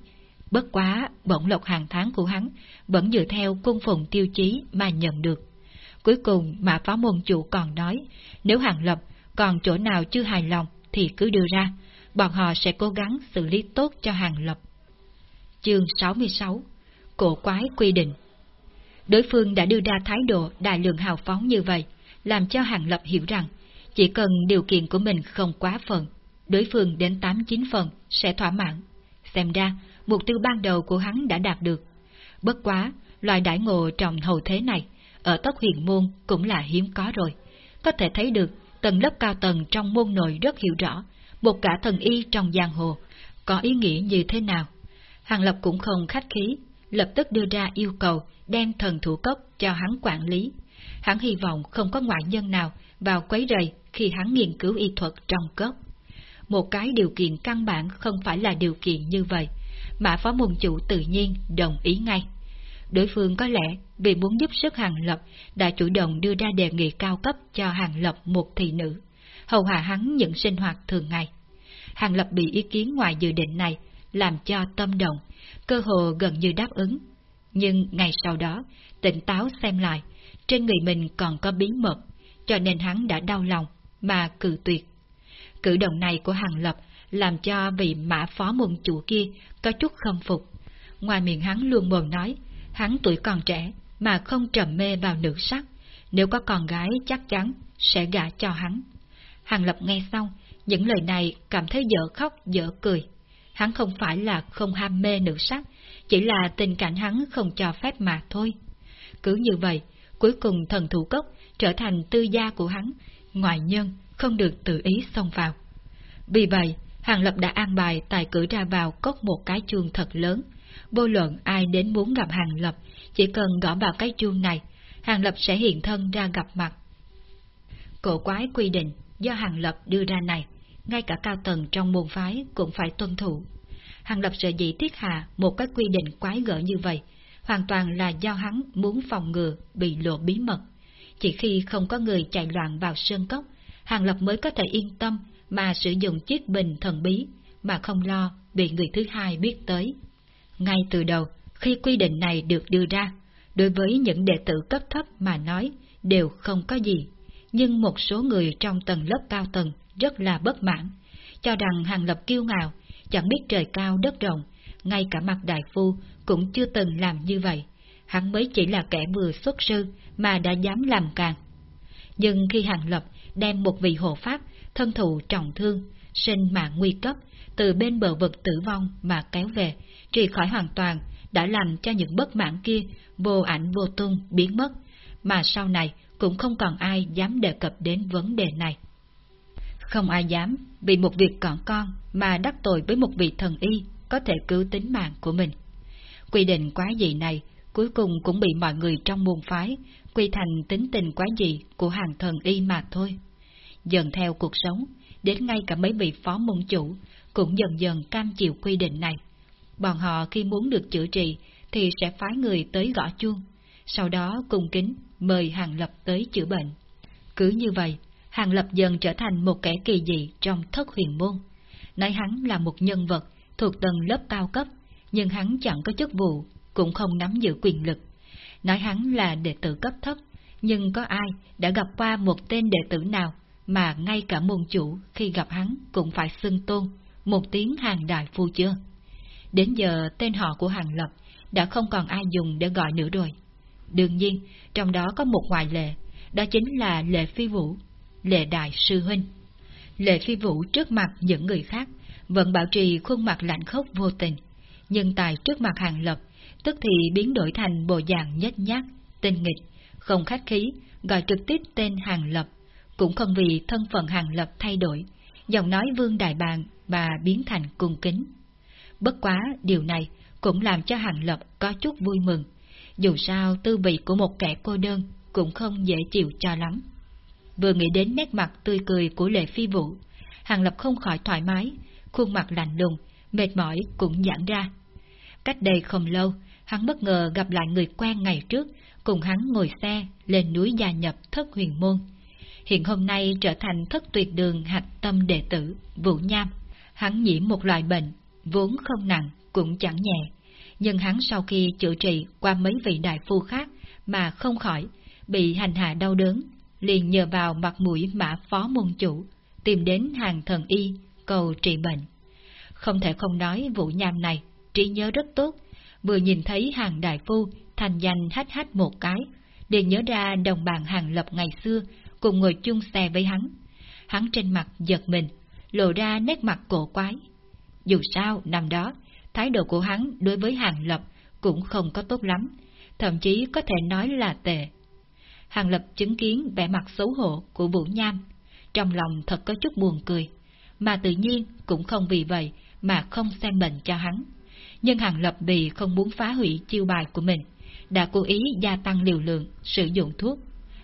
Bất quá, bổng lộc hàng tháng của hắn vẫn dựa theo cung phụng tiêu chí mà nhận được. Cuối cùng mà phó môn chủ còn nói, nếu Hàng Lập còn chỗ nào chưa hài lòng thì cứ đưa ra, bọn họ sẽ cố gắng xử lý tốt cho Hàng Lập. Chương 66 Cổ quái quy định Đối phương đã đưa ra thái độ đại lượng hào phóng như vậy, làm cho Hàng Lập hiểu rằng, chỉ cần điều kiện của mình không quá phần, đối phương đến 8-9 phần sẽ thỏa mãn. Xem ra, mục tiêu ban đầu của hắn đã đạt được. Bất quá, loại đại ngộ trong hầu thế này, ở tốc huyền môn cũng là hiếm có rồi. Có thể thấy được, tầng lớp cao tầng trong môn nội rất hiểu rõ, một cả thần y trong giang hồ, có ý nghĩa như thế nào. Hàng Lập cũng không khách khí, lập tức đưa ra yêu cầu đem thần thủ cốc cho hắn quản lý. Hắn hy vọng không có ngoại nhân nào vào quấy rầy khi hắn nghiên cứu y thuật trong cốc. Một cái điều kiện căn bản không phải là điều kiện như vậy, mà phó môn chủ tự nhiên đồng ý ngay. Đối phương có lẽ vì muốn giúp sức Hàng Lập đã chủ động đưa ra đề nghị cao cấp cho Hàng Lập một thị nữ, hầu hạ hắn những sinh hoạt thường ngày. Hàng Lập bị ý kiến ngoài dự định này, làm cho tâm động, cơ hồ gần như đáp ứng. Nhưng ngày sau đó, tỉnh táo xem lại, trên người mình còn có bí mật, cho nên hắn đã đau lòng, mà cự tuyệt. Cử động này của Hàng Lập làm cho vị mã phó môn chủ kia có chút khâm phục. Ngoài miệng hắn luôn mồm nói, hắn tuổi còn trẻ mà không trầm mê vào nữ sắc, nếu có con gái chắc chắn sẽ gả cho hắn. Hàng Lập nghe xong, những lời này cảm thấy dở khóc dở cười. Hắn không phải là không ham mê nữ sắc, chỉ là tình cảnh hắn không cho phép mà thôi. Cứ như vậy, cuối cùng thần thủ cốc trở thành tư gia của hắn, ngoại nhân không được tự ý xông vào. Vì vậy, Hàng Lập đã an bài tài cử ra vào cốc một cái chuông thật lớn. Vô luận ai đến muốn gặp Hàng Lập, chỉ cần gõ vào cái chuông này, Hàng Lập sẽ hiện thân ra gặp mặt. Cổ quái quy định do Hàng Lập đưa ra này, ngay cả cao tầng trong môn phái cũng phải tuân thủ. Hàng Lập sợ dĩ thiết hạ một cái quy định quái gở như vậy, hoàn toàn là do hắn muốn phòng ngừa bị lộ bí mật. Chỉ khi không có người chạy loạn vào sơn cốc, Hàng Lập mới có thể yên tâm mà sử dụng chiếc bình thần bí, mà không lo bị người thứ hai biết tới. Ngay từ đầu, khi quy định này được đưa ra, đối với những đệ tử cấp thấp mà nói đều không có gì, nhưng một số người trong tầng lớp cao tầng rất là bất mãn, cho rằng Hàng Lập kiêu ngạo, chẳng biết trời cao đất rộng, ngay cả mặt đại phu cũng chưa từng làm như vậy, hắn mới chỉ là kẻ vừa xuất sư mà đã dám làm càng. Nhưng khi Hàng Lập đem một vị hộ pháp thân thụ trọng thương, sinh mạng nguy cấp, từ bên bờ vực tử vong mà kéo về, trì khỏi hoàn toàn, đã làm cho những bất mãn kia vô ảnh vô tung biến mất, mà sau này cũng không còn ai dám đề cập đến vấn đề này. Không ai dám vì một việc còn con mà đắc tội với một vị thần y có thể cứu tính mạng của mình. Quy định quá dị này cuối cùng cũng bị mọi người trong môn phái quy thành tính tình quá dị của hàng thần y mà thôi. Dần theo cuộc sống, đến ngay cả mấy vị phó môn chủ cũng dần dần cam chịu quy định này. Bọn họ khi muốn được chữa trị thì sẽ phái người tới gõ chuông, sau đó cung kính mời Hàng Lập tới chữa bệnh. Cứ như vậy, Hàng Lập dần trở thành một kẻ kỳ dị trong thất huyền môn. Nói hắn là một nhân vật thuộc tầng lớp cao cấp, nhưng hắn chẳng có chức vụ, cũng không nắm giữ quyền lực. Nói hắn là đệ tử cấp thấp, nhưng có ai đã gặp qua một tên đệ tử nào mà ngay cả môn chủ khi gặp hắn cũng phải xưng tôn, một tiếng hàng đại phu chưa? Đến giờ tên họ của Hàng Lập đã không còn ai dùng để gọi nữa rồi. Đương nhiên, trong đó có một ngoại lệ, đó chính là Lệ Phi Vũ, Lệ Đại Sư Huynh. Lệ Phi Vũ trước mặt những người khác vẫn bảo trì khuôn mặt lạnh khốc vô tình, nhưng tại trước mặt Hàng Lập, tức thì biến đổi thành bộ dạng nhếch nhác, tinh nghịch, không khách khí, gọi trực tiếp tên Hàng Lập, cũng không vì thân phận Hàng Lập thay đổi, giọng nói vương đại bàng mà biến thành cung kính. Bất quá điều này cũng làm cho Hàng Lập có chút vui mừng, dù sao tư vị của một kẻ cô đơn cũng không dễ chịu cho lắm. Vừa nghĩ đến nét mặt tươi cười của Lệ Phi Vũ, Hàng Lập không khỏi thoải mái, khuôn mặt lạnh lùng, mệt mỏi cũng giãn ra. Cách đây không lâu, hắn bất ngờ gặp lại người quen ngày trước, cùng hắn ngồi xe lên núi gia nhập thất huyền môn. Hiện hôm nay trở thành thất tuyệt đường hạch tâm đệ tử, Vũ Nham. Hắn nhiễm một loại bệnh, vốn không nặng, cũng chẳng nhẹ. Nhưng hắn sau khi chữa trị qua mấy vị đại phu khác mà không khỏi, bị hành hạ đau đớn, liền nhờ vào mặt mũi mã phó môn chủ, tìm đến hàng thần y, cầu trị bệnh. Không thể không nói vụ Nham này, trí nhớ rất tốt, vừa nhìn thấy hàng đại phu thành danh hách hách một cái, để nhớ ra đồng bạn hàng lập ngày xưa cùng ngồi chung xe với hắn. Hắn trên mặt giật mình, lộ ra nét mặt cổ quái. Dù sao, năm đó, thái độ của hắn đối với hàng lập cũng không có tốt lắm, thậm chí có thể nói là tệ. Hàng lập chứng kiến vẻ mặt xấu hổ của Vũ Nham, trong lòng thật có chút buồn cười, mà tự nhiên cũng không vì vậy mà không xem bệnh cho hắn. Nhưng Hàng Lập vì không muốn phá hủy chiêu bài của mình, đã cố ý gia tăng liều lượng sử dụng thuốc,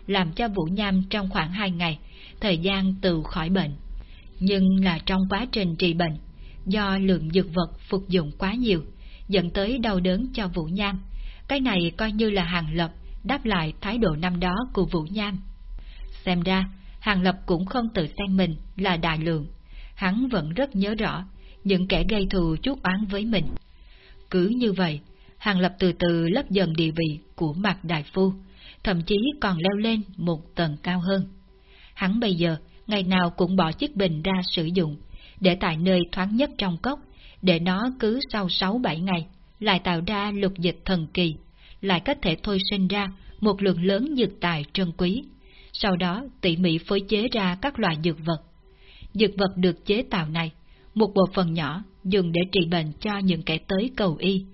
làm cho Vũ Nham trong khoảng 2 ngày, thời gian tự khỏi bệnh. Nhưng là trong quá trình trị bệnh, do lượng dược vật phục dụng quá nhiều, dẫn tới đau đớn cho Vũ Nham. Cái này coi như là Hàng Lập đáp lại thái độ năm đó của Vũ Nham. Xem ra, Hàng Lập cũng không tự xem mình là đại lượng. Hắn vẫn rất nhớ rõ những kẻ gây thù chuốc oán với mình. Cứ như vậy, Hàng Lập từ từ lấp dần địa vị của mặt Đại Phu, thậm chí còn leo lên một tầng cao hơn. Hắn bây giờ, ngày nào cũng bỏ chiếc bình ra sử dụng, để tại nơi thoáng nhất trong cốc, để nó cứ sau 6-7 ngày, lại tạo ra lục dịch thần kỳ, lại có thể thôi sinh ra một lượng lớn dược tài trân quý. Sau đó tỉ mỉ phối chế ra các loại dược vật. Dược vật được chế tạo này, một bộ phận nhỏ dùng để trị bệnh cho những kẻ tới cầu y,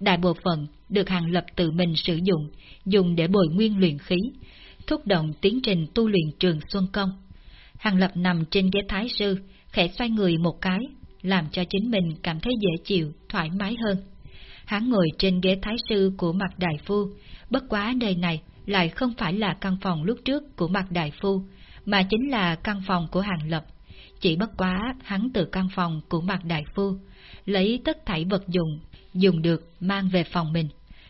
đại bộ phận được Hàng Lập tự mình sử dụng, dùng để bồi nguyên luyện khí, thúc động tiến trình tu luyện trường Xuân Công. Hàng Lập nằm trên ghế thái sư, khẽ xoay người một cái, làm cho chính mình cảm thấy dễ chịu, thoải mái hơn. Hắn ngồi trên ghế thái sư của mặt đại phu, bất quá nơi này lại không phải là căn phòng lúc trước của mặt đại phu, mà chính là căn phòng của Hàng Lập. Chỉ bất quá hắn từ căn phòng của mặt đại phu, lấy tất thảy vật dụng dùng được mang về phòng mình,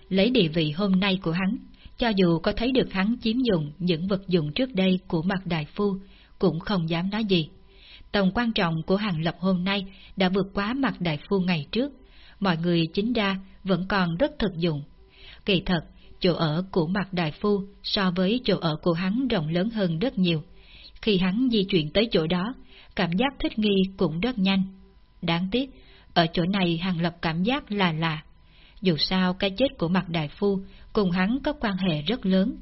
lấy địa vị hôm nay của hắn, cho dù có thấy được hắn chiếm dụng những vật dụng trước đây của mặt đại phu, cũng không dám nói gì. Tầm quan trọng của hàng lập hôm nay đã vượt quá mặt đại phu ngày trước, mọi người chính ra vẫn còn rất thực dụng. Kỳ thật, chỗ ở của mặt đại phu so với chỗ ở của hắn rộng lớn hơn rất nhiều. Khi hắn di chuyển tới chỗ đó, cảm giác thích nghi cũng rất nhanh. Đáng tiếc, ở chỗ này Hàng Lập cảm giác là lạ. Dù sao cái chết của mặt đại phu cùng hắn có quan hệ rất lớn,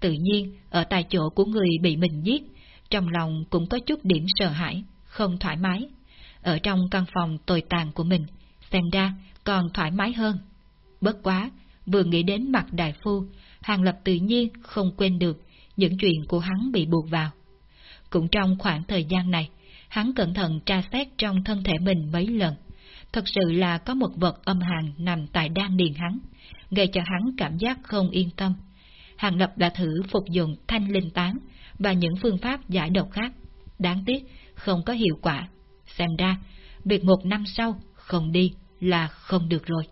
tự nhiên ở tại chỗ của người bị mình giết, trong lòng cũng có chút điểm sợ hãi, không thoải mái. Ở trong căn phòng tồi tàn của mình, xem ra còn thoải mái hơn. Bất quá, vừa nghĩ đến mặt đại phu, Hàng Lập tự nhiên không quên được những chuyện của hắn bị buộc vào. Cũng trong khoảng thời gian này, hắn cẩn thận tra xét trong thân thể mình mấy lần, thật sự là có một vật âm hàn nằm tại đan điền hắn, gây cho hắn cảm giác không yên tâm. Hàng Lập đã thử phục dụng thanh linh tán và những phương pháp giải độc khác. Đáng tiếc, không có hiệu quả. Xem ra, việc một năm sau không đi là không được rồi.